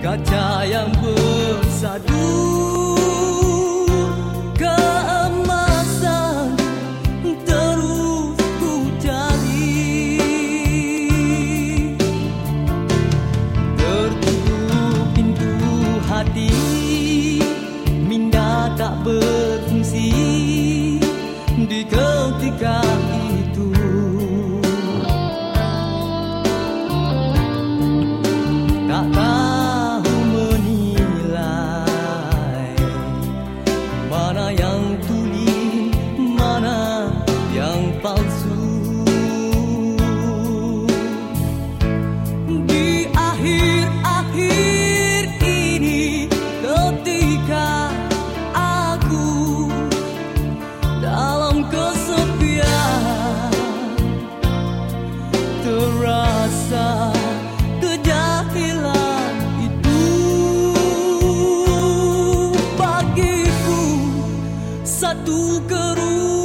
kaca yang bersatu keemasan terus ku cari tertutup pintu hati minda tak berfungsi. satu keruh